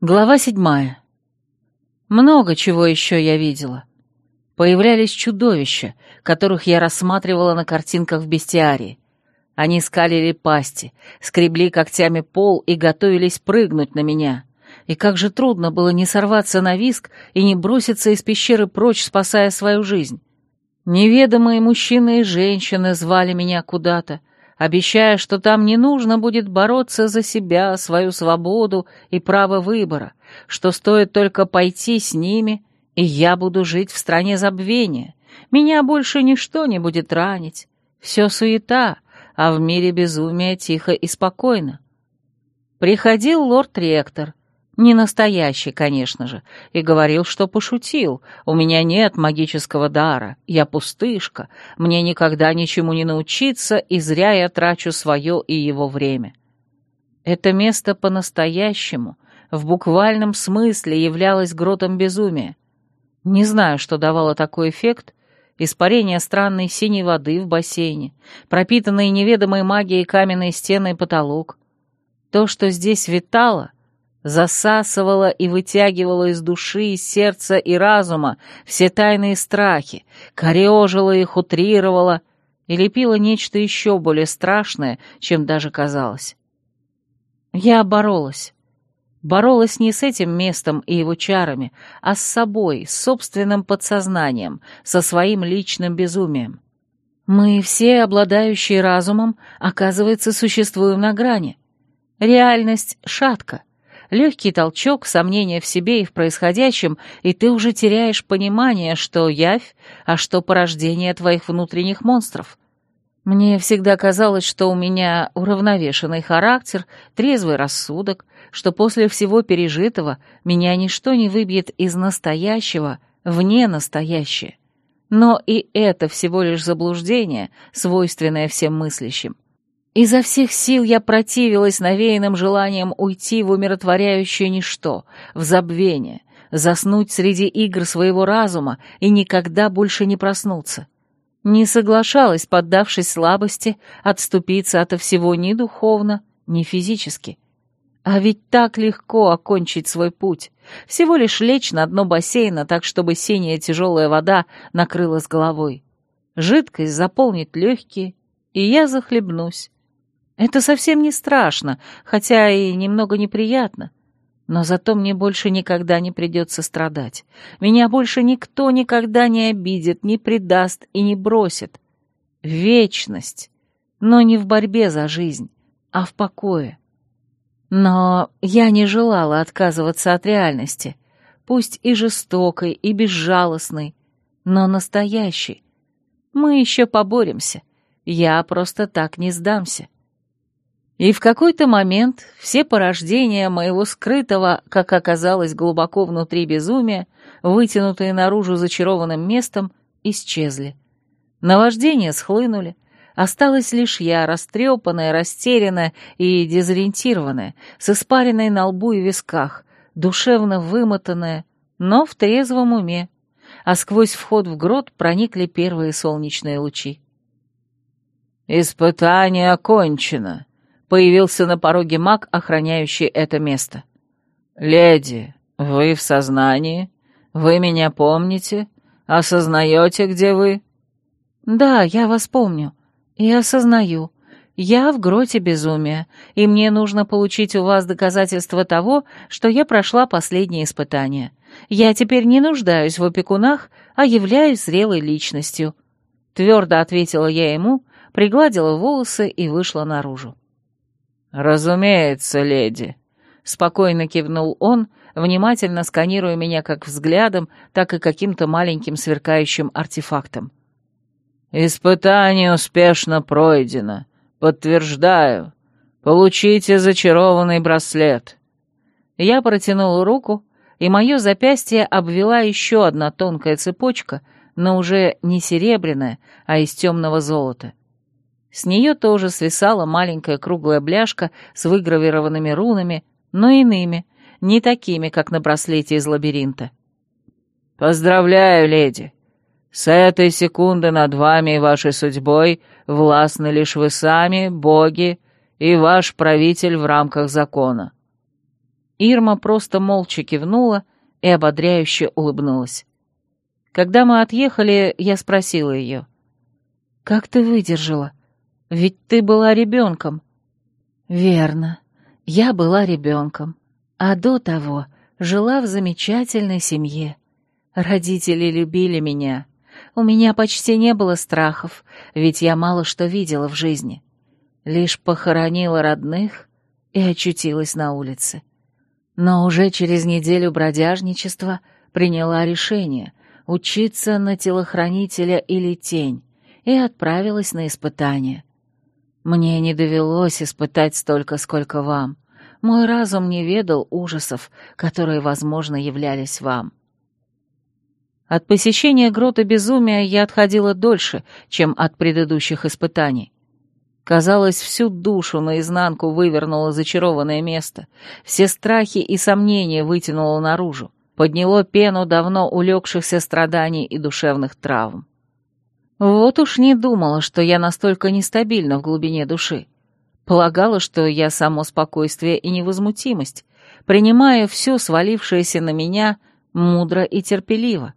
Глава седьмая. Много чего еще я видела. Появлялись чудовища, которых я рассматривала на картинках в бестиарии. Они скалили пасти, скребли когтями пол и готовились прыгнуть на меня. И как же трудно было не сорваться на виск и не броситься из пещеры прочь, спасая свою жизнь. Неведомые мужчины и женщины звали меня куда-то, обещая, что там не нужно будет бороться за себя, свою свободу и право выбора, что стоит только пойти с ними, и я буду жить в стране забвения. Меня больше ничто не будет ранить. Все суета, а в мире безумия тихо и спокойно. Приходил лорд-ректор, не настоящий, конечно же, и говорил, что пошутил. У меня нет магического дара, я пустышка, мне никогда ничему не научиться, и зря я трачу свое и его время. Это место по-настоящему, в буквальном смысле, являлось гротом безумия. Не знаю, что давало такой эффект, испарение странной синей воды в бассейне, пропитанные неведомой магией каменные стены и потолок. То, что здесь витало — засасывала и вытягивала из души, сердца и разума все тайные страхи, корежила их, утрировала и лепила нечто еще более страшное, чем даже казалось. Я боролась. Боролась не с этим местом и его чарами, а с собой, с собственным подсознанием, со своим личным безумием. Мы все, обладающие разумом, оказывается, существуем на грани. Реальность шатка, легкий толчок, сомнение в себе и в происходящем, и ты уже теряешь понимание, что явь, а что порождение твоих внутренних монстров. Мне всегда казалось, что у меня уравновешенный характер, трезвый рассудок, что после всего пережитого меня ничто не выбьет из настоящего вне настоящее. Но и это всего лишь заблуждение, свойственное всем мыслящим. Изо всех сил я противилась навеянным желанием уйти в умиротворяющее ничто, в забвение, заснуть среди игр своего разума и никогда больше не проснуться. Не соглашалась, поддавшись слабости, отступиться ото всего ни духовно, ни физически. А ведь так легко окончить свой путь. Всего лишь лечь на дно бассейна так, чтобы синяя тяжелая вода накрыла с головой. Жидкость заполнит легкие, и я захлебнусь, это совсем не страшно, хотя и немного неприятно. Но зато мне больше никогда не придется страдать. Меня больше никто никогда не обидит, не предаст и не бросит. Вечность. Но не в борьбе за жизнь, а в покое. Но я не желала отказываться от реальности, пусть и жестокой, и безжалостной, но настоящей. Мы еще поборемся. Я просто так не сдамся. И в какой-то момент все порождения моего скрытого, как оказалось глубоко внутри безумия, вытянутые наружу зачарованным местом, исчезли. Наваждения схлынули, осталась лишь я, растрепанная, растерянная и дезориентированная, с испаренной на лбу и висках, душевно вымотанная, но в трезвом уме, а сквозь вход в грот проникли первые солнечные лучи. «Испытание окончено», появился на пороге маг, охраняющий это место. «Леди, вы в сознании? Вы меня помните? Осознаете, где вы?» «Да, я вас помню. И осознаю. Я в гроте безумия, и мне нужно получить у вас доказательства того, что я прошла последнее испытание. Я теперь не нуждаюсь в опекунах, а являюсь зрелой личностью». Твердо ответила я ему, пригладила волосы и вышла наружу. «Разумеется, леди», — спокойно кивнул он, внимательно сканируя меня как взглядом, так и каким-то маленьким сверкающим артефактом. «Испытание успешно пройдено. Подтверждаю. Получите зачарованный браслет». Я протянула руку, и мое запястье обвела еще одна тонкая цепочка, но уже не серебряная, а из темного золота. С нее тоже свисала маленькая круглая бляшка с выгравированными рунами, но иными, не такими, как на браслете из лабиринта. «Поздравляю, леди! С этой секунды над вами и вашей судьбой властны лишь вы сами, боги и ваш правитель в рамках закона». Ирма просто молча кивнула и ободряюще улыбнулась. Когда мы отъехали, я спросила ее. «Как ты выдержала? Ведь ты была ребенком». «Верно. Я была ребенком. А до того жила в замечательной семье. Родители любили меня. У меня почти не было страхов, ведь я мало что видела в жизни. Лишь похоронила родных и очутилась на улице. Но уже через неделю бродяжничества приняла решение учиться на телохранителя или тень и отправилась на испытание. Мне не довелось испытать столько, сколько вам. Мой разум не ведал ужасов, которые, возможно, являлись вам. От посещения грота безумия я отходила дольше, чем от предыдущих испытаний. Казалось, всю душу наизнанку вывернуло зачарованное место, все страхи и сомнения вытянуло наружу, подняло пену давно улегшихся страданий и душевных травм. Вот уж не думала, что я настолько нестабильна в глубине души. Полагала, что я само спокойствие и невозмутимость, принимая все свалившееся на меня мудро и терпеливо,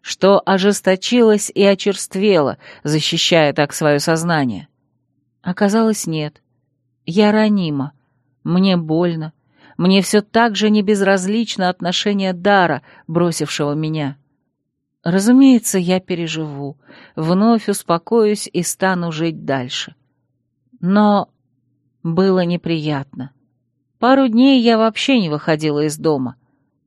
что ожесточилась и очерствела, защищая так свое сознание. Оказалось, нет. Я ранима. Мне больно. Мне все так же не безразлично отношение дара, бросившего меня. Разумеется, я переживу, вновь успокоюсь и стану жить дальше. Но было неприятно. Пару дней я вообще не выходила из дома.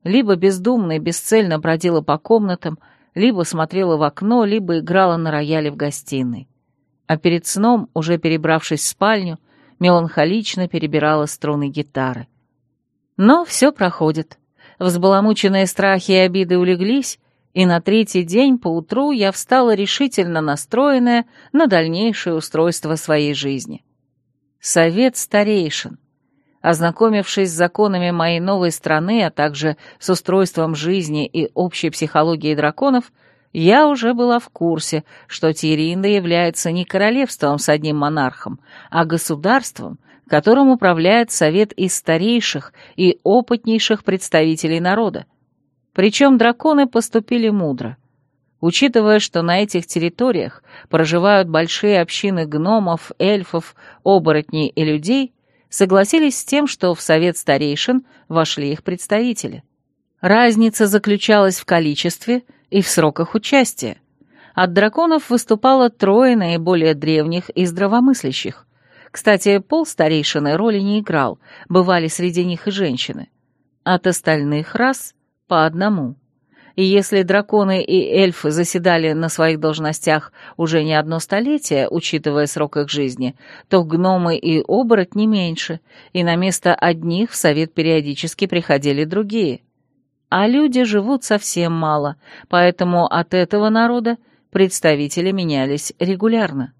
Либо бездумно и бесцельно бродила по комнатам, либо смотрела в окно, либо играла на рояле в гостиной. А перед сном, уже перебравшись в спальню, меланхолично перебирала струны гитары. Но все проходит. Взбаламученные страхи и обиды улеглись, и на третий день поутру я встала решительно настроенная на дальнейшее устройство своей жизни. Совет старейшин. Ознакомившись с законами моей новой страны, а также с устройством жизни и общей психологией драконов, я уже была в курсе, что Тиринда является не королевством с одним монархом, а государством, которым управляет совет из старейших и опытнейших представителей народа. Причем драконы поступили мудро. Учитывая, что на этих территориях проживают большие общины гномов, эльфов, оборотней и людей, согласились с тем, что в совет старейшин вошли их представители. Разница заключалась в количестве и в сроках участия. От драконов выступало трое наиболее древних и здравомыслящих. Кстати, пол старейшины роли не играл, бывали среди них и женщины. От остальных рас по одному. И если драконы и эльфы заседали на своих должностях уже не одно столетие, учитывая срок их жизни, то гномы и оборотни меньше, и на место одних в совет периодически приходили другие. А люди живут совсем мало, поэтому от этого народа представители менялись регулярно.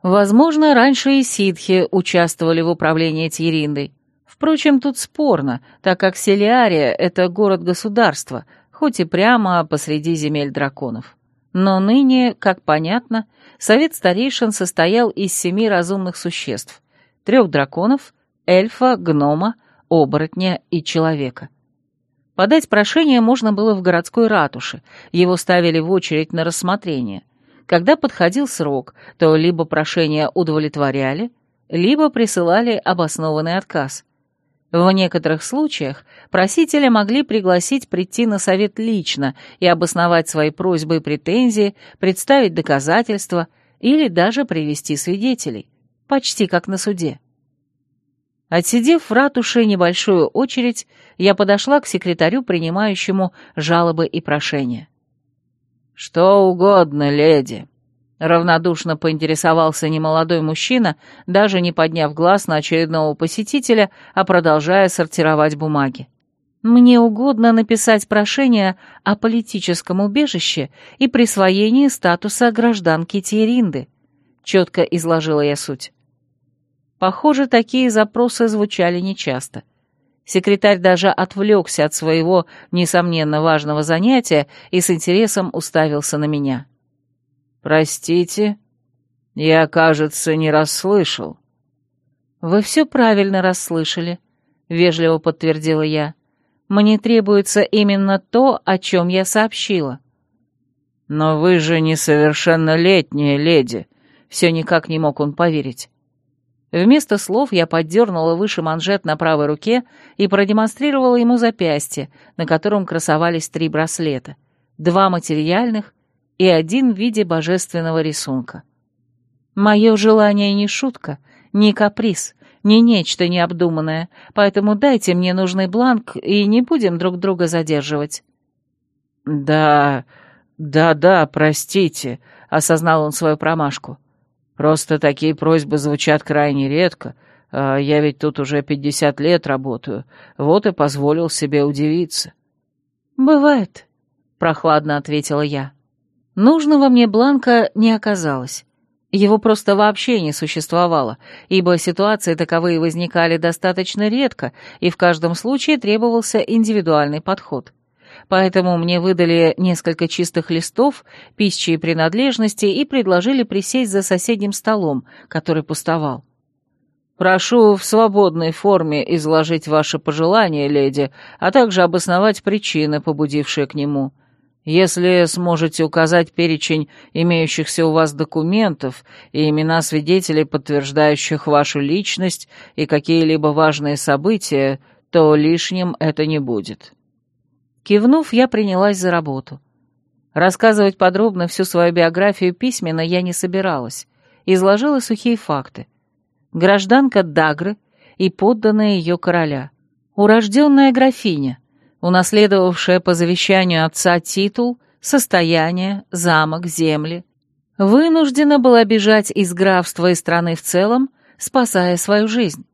Возможно, раньше и ситхи участвовали в управлении Тьериндой, Впрочем, тут спорно, так как Селиария — это город-государство, хоть и прямо посреди земель драконов. Но ныне, как понятно, совет старейшин состоял из семи разумных существ — трех драконов, эльфа, гнома, оборотня и человека. Подать прошение можно было в городской ратуше, его ставили в очередь на рассмотрение. Когда подходил срок, то либо прошение удовлетворяли, либо присылали обоснованный отказ. В некоторых случаях просителя могли пригласить прийти на совет лично и обосновать свои просьбы и претензии, представить доказательства или даже привести свидетелей, почти как на суде. Отсидев в ратуше небольшую очередь, я подошла к секретарю, принимающему жалобы и прошения. «Что угодно, леди», Равнодушно поинтересовался немолодой мужчина, даже не подняв глаз на очередного посетителя, а продолжая сортировать бумаги. «Мне угодно написать прошение о политическом убежище и присвоении статуса гражданки Тьеринды», — четко изложила я суть. Похоже, такие запросы звучали нечасто. Секретарь даже отвлекся от своего, несомненно, важного занятия и с интересом уставился на меня. — «Простите, я, кажется, не расслышал». «Вы все правильно расслышали. — вежливо подтвердила я. «Мне требуется именно то, о чем я сообщила». «Но вы же несовершеннолетняя леди», — все никак не мог он поверить. Вместо слов я поддернула выше манжет на правой руке и продемонстрировала ему запястье, на котором красовались три браслета, два материальных и один в виде божественного рисунка. Мое желание не шутка, не каприз, не нечто необдуманное, поэтому дайте мне нужный бланк и не будем друг друга задерживать». «Да, да-да, простите», — осознал он свою промашку. «Просто такие просьбы звучат крайне редко. А я ведь тут уже пятьдесят лет работаю, вот и позволил себе удивиться». «Бывает», — прохладно ответила я. Нужного мне бланка не оказалось. Его просто вообще не существовало, ибо ситуации таковые возникали достаточно редко, и в каждом случае требовался индивидуальный подход. Поэтому мне выдали несколько чистых листов, пищи и принадлежности и предложили присесть за соседним столом, который пустовал. «Прошу в свободной форме изложить ваши пожелания, леди, а также обосновать причины, побудившие к нему», если сможете указать перечень имеющихся у вас документов и имена свидетелей, подтверждающих вашу личность и какие-либо важные события, то лишним это не будет». Кивнув, я принялась за работу. Рассказывать подробно всю свою биографию письменно я не собиралась. Изложила сухие факты. Гражданка Дагры и подданная ее короля. Урожденная графиня — унаследовавшая по завещанию отца титул, состояние, замок, земли, вынуждена была бежать из графства и страны в целом, спасая свою жизнь.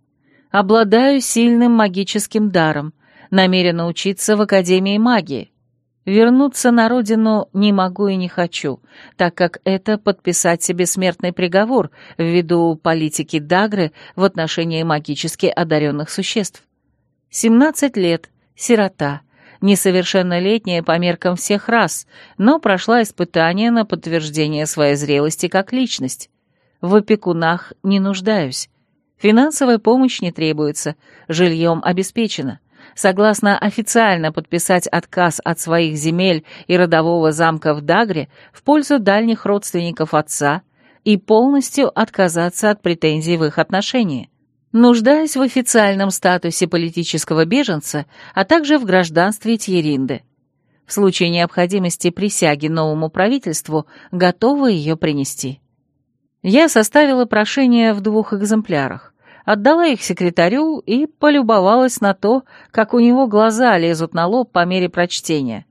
Обладаю сильным магическим даром, намерена учиться в Академии магии. Вернуться на родину не могу и не хочу, так как это подписать себе смертный приговор ввиду политики Дагры в отношении магически одаренных существ. 17 лет, сирота, несовершеннолетняя по меркам всех рас, но прошла испытание на подтверждение своей зрелости как личность. В опекунах не нуждаюсь. Финансовая помощь не требуется, жильем обеспечено. Согласно официально подписать отказ от своих земель и родового замка в Дагре в пользу дальних родственников отца и полностью отказаться от претензий в их отношении нуждаясь в официальном статусе политического беженца, а также в гражданстве Тьеринды. В случае необходимости присяги новому правительству готова ее принести. Я составила прошение в двух экземплярах, отдала их секретарю и полюбовалась на то, как у него глаза лезут на лоб по мере прочтения.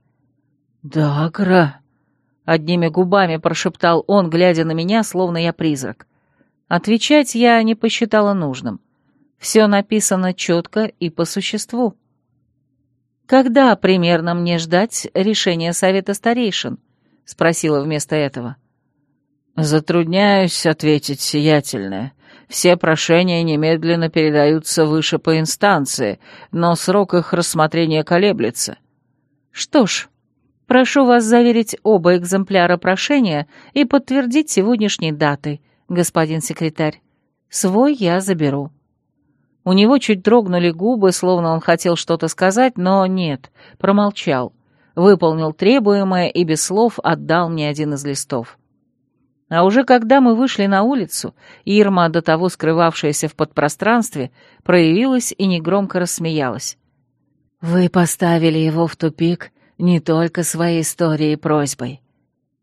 «Дагра!» — одними губами прошептал он, глядя на меня, словно я призрак. Отвечать я не посчитала нужным. Все написано четко и по существу. «Когда примерно мне ждать решения Совета Старейшин?» — спросила вместо этого. «Затрудняюсь ответить, сиятельное. Все прошения немедленно передаются выше по инстанции, но срок их рассмотрения колеблется». «Что ж, прошу вас заверить оба экземпляра прошения и подтвердить сегодняшней датой, господин секретарь. Свой я заберу». У него чуть дрогнули губы, словно он хотел что-то сказать, но нет, промолчал. Выполнил требуемое и без слов отдал мне один из листов. А уже когда мы вышли на улицу, Ирма, до того скрывавшаяся в подпространстве, проявилась и негромко рассмеялась. «Вы поставили его в тупик не только своей историей и просьбой».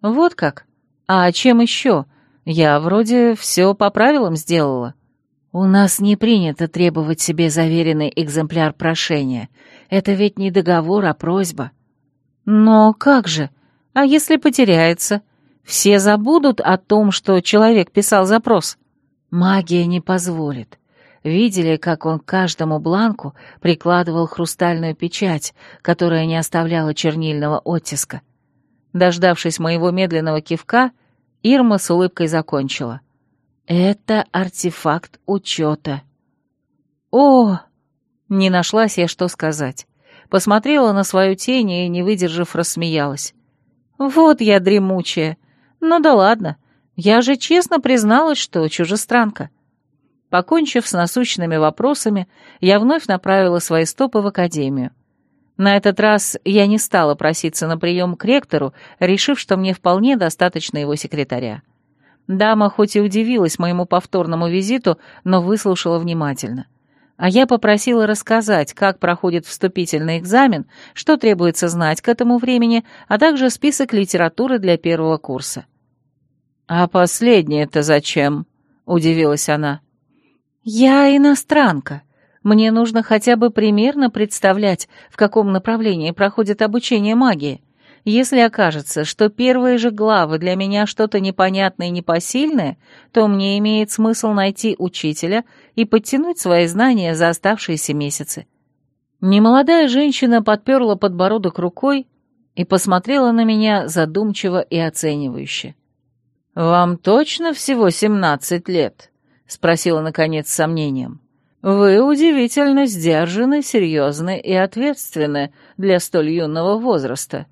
«Вот как? А чем еще? Я вроде все по правилам сделала». «У нас не принято требовать себе заверенный экземпляр прошения. Это ведь не договор, а просьба». «Но как же? А если потеряется? Все забудут о том, что человек писал запрос?» «Магия не позволит. Видели, как он к каждому бланку прикладывал хрустальную печать, которая не оставляла чернильного оттиска?» Дождавшись моего медленного кивка, Ирма с улыбкой закончила. — это артефакт учета. О! Не нашлась я, что сказать. Посмотрела на свою тень и, не выдержав, рассмеялась. Вот я дремучая. Ну да ладно, я же честно призналась, что чужестранка. Покончив с насущными вопросами, я вновь направила свои стопы в академию. На этот раз я не стала проситься на прием к ректору, решив, что мне вполне достаточно его секретаря. Дама хоть и удивилась моему повторному визиту, но выслушала внимательно. А я попросила рассказать, как проходит вступительный экзамен, что требуется знать к этому времени, а также список литературы для первого курса. «А последнее-то зачем?» — удивилась она. «Я иностранка. Мне нужно хотя бы примерно представлять, в каком направлении проходит обучение магии. Если окажется, что первые же главы для меня что-то непонятное и непосильное, то мне имеет смысл найти учителя и подтянуть свои знания за оставшиеся месяцы». Немолодая женщина подперла подбородок рукой и посмотрела на меня задумчиво и оценивающе. «Вам точно всего семнадцать лет?» — спросила, наконец, с сомнением. «Вы удивительно сдержаны, серьезны и ответственны для столь юного возраста.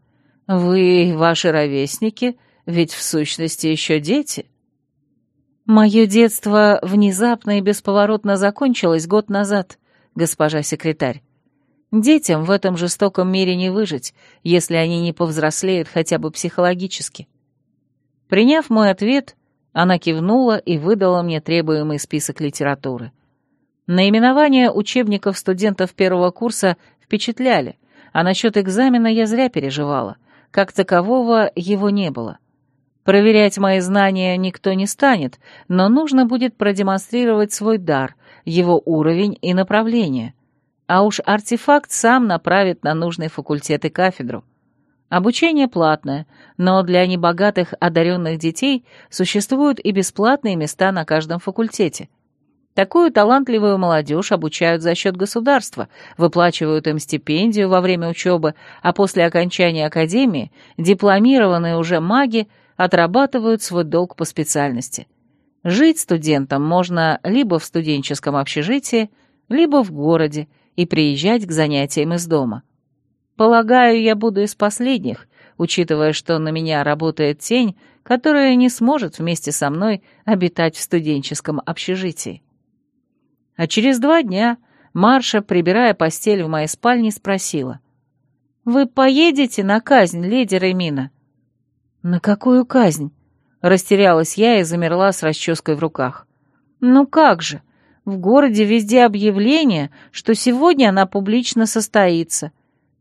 Вы ваши ровесники ведь в сущности еще дети». «Мое детство внезапно и бесповоротно закончилось год назад, госпожа секретарь. Детям в этом жестоком мире не выжить, если они не повзрослеют хотя бы психологически». Приняв мой ответ, она кивнула и выдала мне требуемый список литературы. Наименования учебников студентов первого курса впечатляли, а насчет экзамена я зря переживала. Как такового его не было. Проверять мои знания никто не станет, но нужно будет продемонстрировать свой дар, его уровень и направление. А уж артефакт сам направит на нужный факультет и кафедру. Обучение платное, но для небогатых одаренных детей существуют и бесплатные места на каждом факультете — Такую талантливую молодежь обучают за счет государства, выплачивают им стипендию во время учебы, а после окончания академии дипломированные уже маги отрабатывают свой долг по специальности. Жить студентам можно либо в студенческом общежитии, либо в городе и приезжать к занятиям из дома. Полагаю, я буду из последних, учитывая, что на меня работает тень, которая не сможет вместе со мной обитать в студенческом общежитии. А через два дня Марша, прибирая постель в моей спальне, спросила. «Вы поедете на казнь, леди Ремина?» «На какую казнь?» Растерялась я и замерла с расческой в руках. «Ну как же? В городе везде объявление, что сегодня она публично состоится.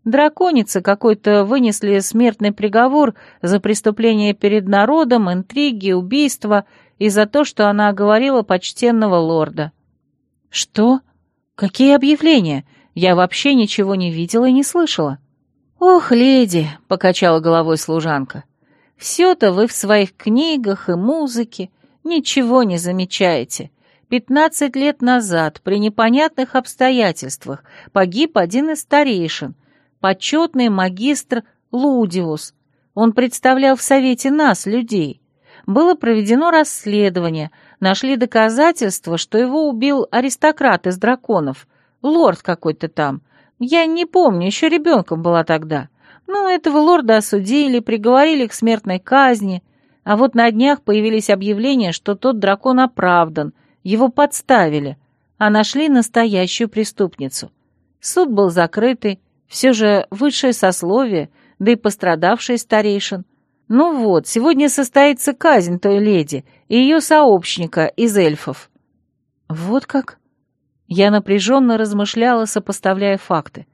Драконицы какой-то вынесли смертный приговор за преступление перед народом, интриги, убийства и за то, что она оговорила почтенного лорда». «Что? Какие объявления? Я вообще ничего не видела и не слышала». «Ох, леди», — покачала головой служанка, — «все-то вы в своих книгах и музыке ничего не замечаете. Пятнадцать лет назад при непонятных обстоятельствах погиб один из старейшин, почетный магистр Лудиус. Он представлял в Совете нас, людей. Было проведено расследование — нашли доказательства, что его убил аристократ из драконов, лорд какой-то там. Я не помню, еще ребенком была тогда. Ну, этого лорда осудили, приговорили к смертной казни, а вот на днях появились объявления, что тот дракон оправдан, его подставили, а нашли настоящую преступницу. Суд был закрытый, все же высшее сословие, да и пострадавший старейшин — ну вот, сегодня состоится казнь той леди и ее сообщника из эльфов. Вот как? Я напряженно размышляла, сопоставляя факты.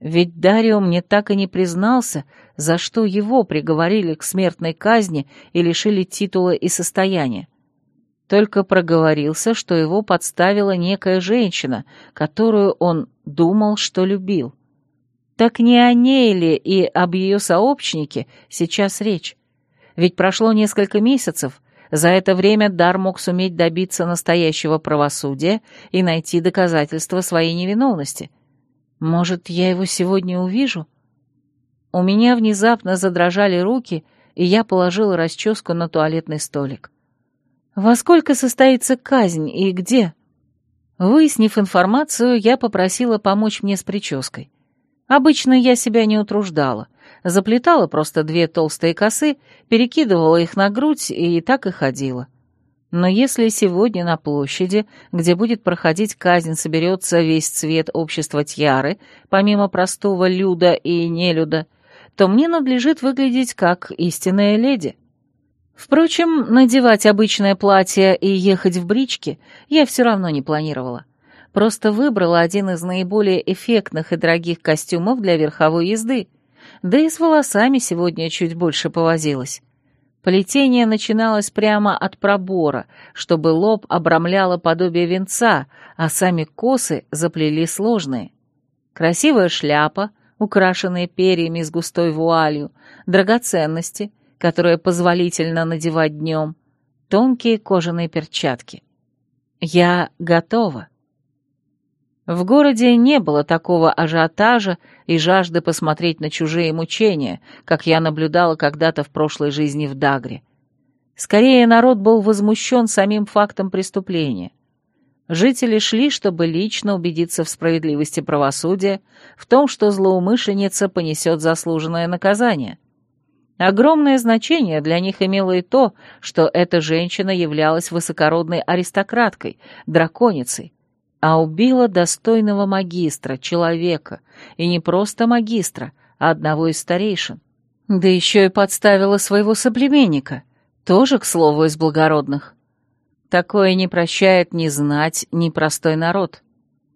Ведь Дарио мне так и не признался, за что его приговорили к смертной казни и лишили титула и состояния. Только проговорился, что его подставила некая женщина, которую он думал, что любил. Так не о ней ли и об ее сообщнике сейчас речь? Ведь прошло несколько месяцев, за это время Дар мог суметь добиться настоящего правосудия и найти доказательства своей невиновности. Может, я его сегодня увижу? У меня внезапно задрожали руки, и я положила расческу на туалетный столик. «Во сколько состоится казнь и где?» Выяснив информацию, я попросила помочь мне с прической. Обычно я себя не утруждала. Заплетала просто две толстые косы, перекидывала их на грудь и так и ходила. Но если сегодня на площади, где будет проходить казнь, соберется весь цвет общества Тьяры, помимо простого люда и нелюда, то мне надлежит выглядеть как истинная леди. Впрочем, надевать обычное платье и ехать в бричке я все равно не планировала. Просто выбрала один из наиболее эффектных и дорогих костюмов для верховой езды, да и с волосами сегодня чуть больше повозилась. Плетение начиналось прямо от пробора, чтобы лоб обрамляло подобие венца, а сами косы заплели сложные. Красивая шляпа, украшенная перьями с густой вуалью, драгоценности, которые позволительно надевать днем, тонкие кожаные перчатки. Я готова. В городе не было такого ажиотажа и жажды посмотреть на чужие мучения, как я наблюдала когда-то в прошлой жизни в Дагре. Скорее, народ был возмущен самим фактом преступления. Жители шли, чтобы лично убедиться в справедливости правосудия, в том, что злоумышленница понесет заслуженное наказание. Огромное значение для них имело и то, что эта женщина являлась высокородной аристократкой, драконицей, а убила достойного магистра, человека, и не просто магистра, а одного из старейшин. Да еще и подставила своего соплеменника, тоже, к слову, из благородных. Такое не прощает ни знать, ни простой народ.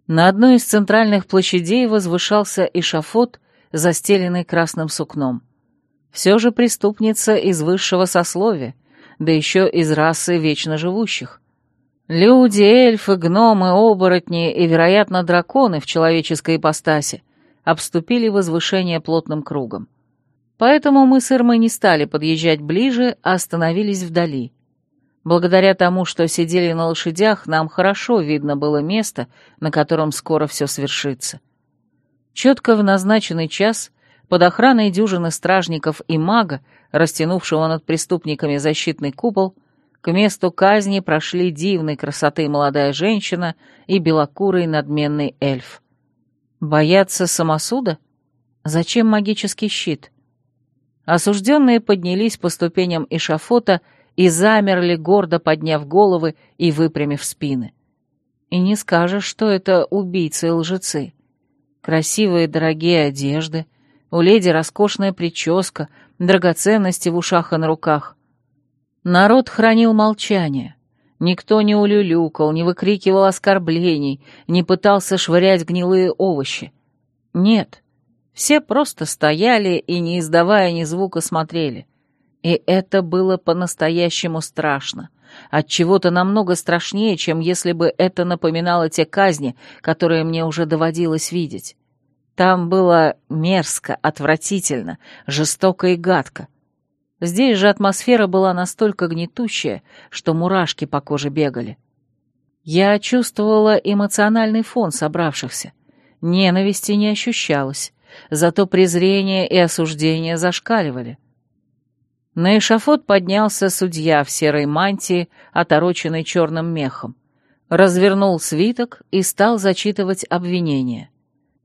На одной из центральных площадей возвышался эшафот, застеленный красным сукном. Все же преступница из высшего сословия, да еще из расы вечно живущих. Люди, эльфы, гномы, оборотни и, вероятно, драконы в человеческой ипостаси обступили возвышение плотным кругом. Поэтому мы с Ирмой не стали подъезжать ближе, а остановились вдали. Благодаря тому, что сидели на лошадях, нам хорошо видно было место, на котором скоро все свершится. Четко в назначенный час, под охраной дюжины стражников и мага, растянувшего над преступниками защитный купол, к месту казни прошли дивной красоты молодая женщина и белокурый надменный эльф. Бояться самосуда? Зачем магический щит? Осужденные поднялись по ступеням эшафота и замерли, гордо подняв головы и выпрямив спины. И не скажешь, что это убийцы и лжецы. Красивые дорогие одежды, у леди роскошная прическа, драгоценности в ушах и на руках. Народ хранил молчание. Никто не улюлюкал, не выкрикивал оскорблений, не пытался швырять гнилые овощи. Нет, все просто стояли и, не издавая ни звука, смотрели. И это было по-настоящему страшно. От чего-то намного страшнее, чем если бы это напоминало те казни, которые мне уже доводилось видеть. Там было мерзко, отвратительно, жестоко и гадко. Здесь же атмосфера была настолько гнетущая, что мурашки по коже бегали. Я чувствовала эмоциональный фон собравшихся. Ненависти не ощущалось, зато презрение и осуждение зашкаливали. На эшафот поднялся судья в серой мантии, отороченной черным мехом. Развернул свиток и стал зачитывать обвинения.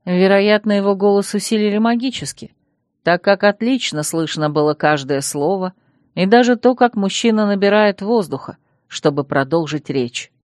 Вероятно, его голос усилили магически — так как отлично слышно было каждое слово и даже то, как мужчина набирает воздуха, чтобы продолжить речь.